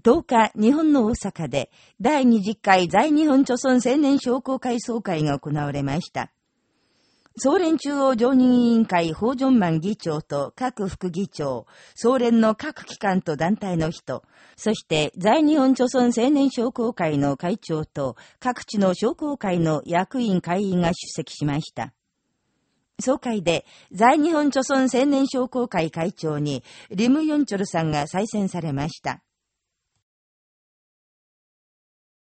10日、日本の大阪で第20回在日本朝村青年商工会総会が行われました。総連中央常任委員会法ジョ議長と各副議長、総連の各機関と団体の人、そして在日本朝村青年商工会の会長と各地の商工会の役員会員が出席しました。総会で在日本朝村青年商工会会長にリム・ヨンチョルさんが再選されました。